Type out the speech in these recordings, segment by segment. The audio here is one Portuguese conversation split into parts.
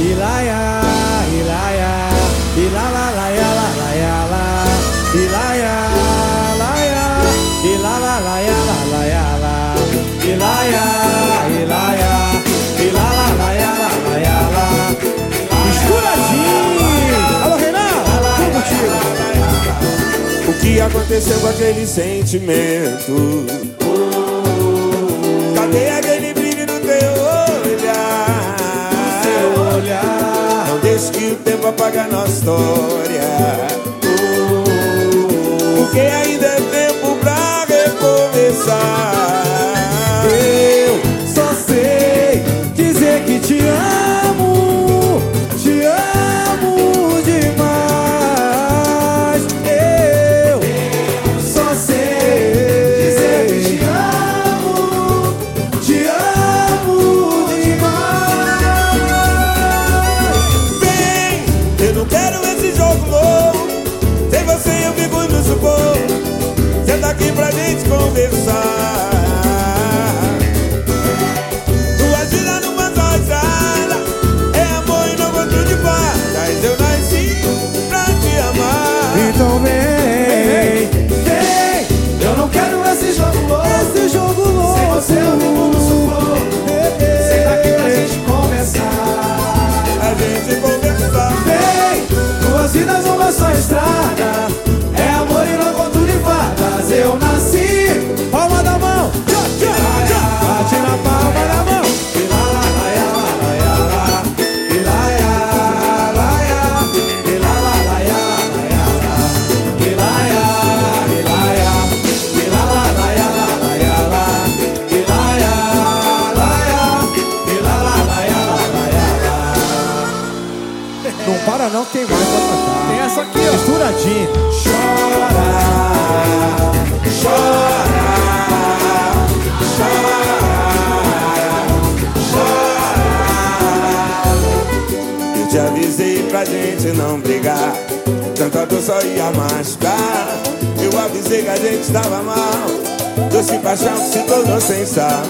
Ilaia, ilaia, ilala, laia, la, laia, la. Ilaia, laia, ilala, laia, la, laia, la. Ilaia, ilaia, ilala, laia, la, laia, la. Misturadinho! Alô, Renan! Tudo contigo! O que aconteceu com aquele sentimento? Cadê aquele que o tempo apague a nossa história. Porque ainda é tempo pra recomeçar. Quero esse jogo novo. Sem você eu fico no sufoco. Senta aqui pra gente conversar. Para não, tem mais pra cantar. Tem essa aqui, ó. Misturadinho. Chora, chora, Eu te avisei pra gente não brigar. Tanta dor só ia machucar. Eu avisei que a gente tava mal. Doce paixão que se tornou sem sal.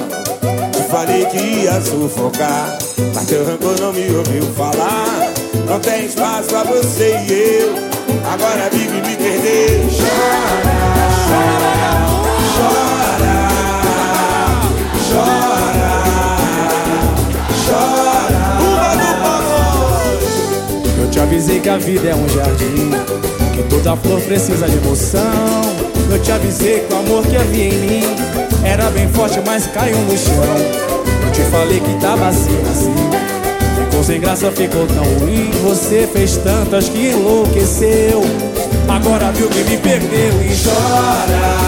Te falei que ia sufocar. Mas teu rancor não me ouviu falar. Não tem espaço pra você e eu. Agora vive me perder. Chora, chora, chora, chora. Eu te avisei que a vida é um jardim, que toda flor precisa de emoção. Eu te avisei que o amor que havia em mim era bem forte, mas caiu no chão. Eu te falei que tava assim, assim. Ficou sem graça, ficou tão ruim. Você fez tantas que enlouqueceu. Agora viu que me perdeu e chora.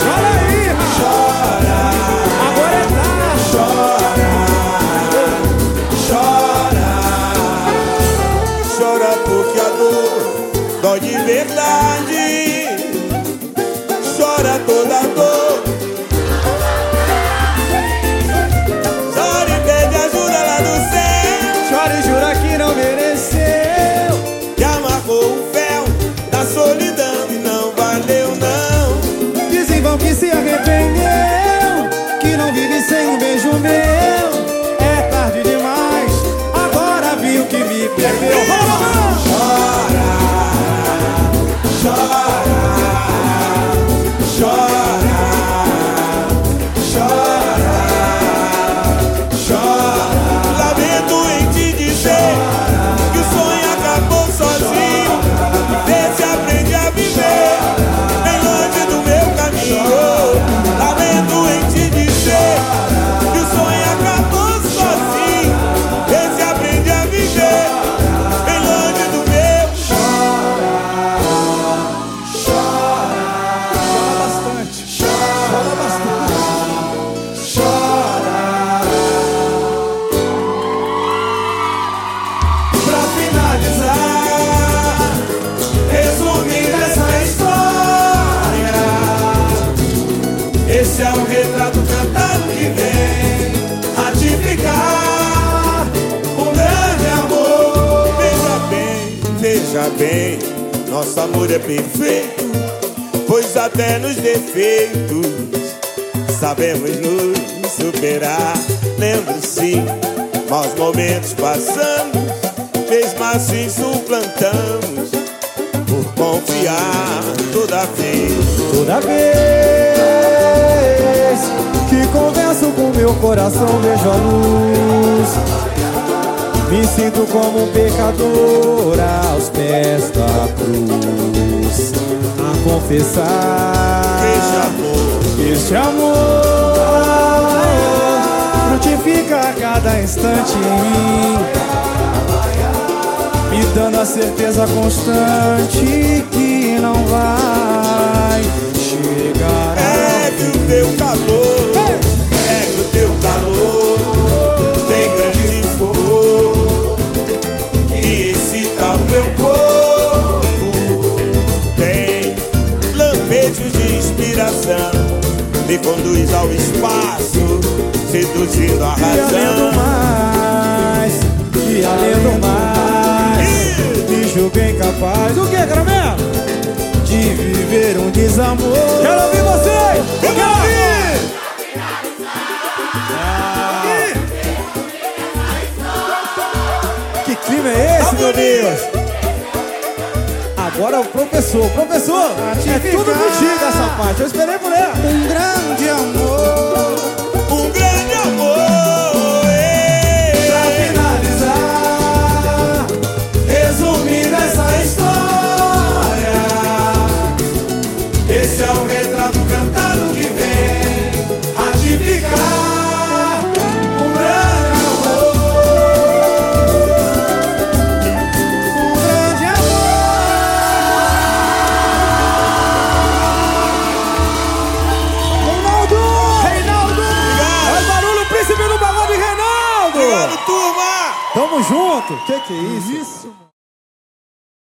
Chora aí, chora. Agora é tarde. Chora. Chora. Chora porque a dor dói de verdade. Céu. Chora e jura esse é o retrato cantado que vem ratificar o grande amor. Veja bem, veja bem, nosso amor é perfeito, pois até nos defeitos sabemos nos superar. Lembro sim Maus momentos passamos, mesmo assim suplantamos. Por confiar toda vez. Toda vez meu coração, vejo a luz. Me sinto como um pecador aos pés da cruz. A confessar Esse amor, este amor frutifica a cada instante em mim, me dando a certeza constante que não vai chegar. é que o teu calor, seduzindo a E além do razão. mais, e além do mais, bicho bem capaz. O que, caramelo? De viver um desamor. Quero ouvir vocês! Eu quero ouvir! Ah. Que clima é esse, meu Deus? Agora o professor. Professor, é tudo contigo essa parte. Eu esperei por ela. Um grande amor. Esse é o retrato cantado que vem ratificar um grande amor. Um grande amor. Reinaldo! Reinaldo! Faz barulho, príncipe do pagode, Reinaldo! Obrigado, turma! Tamo junto! Que que é isso? Isso, mano.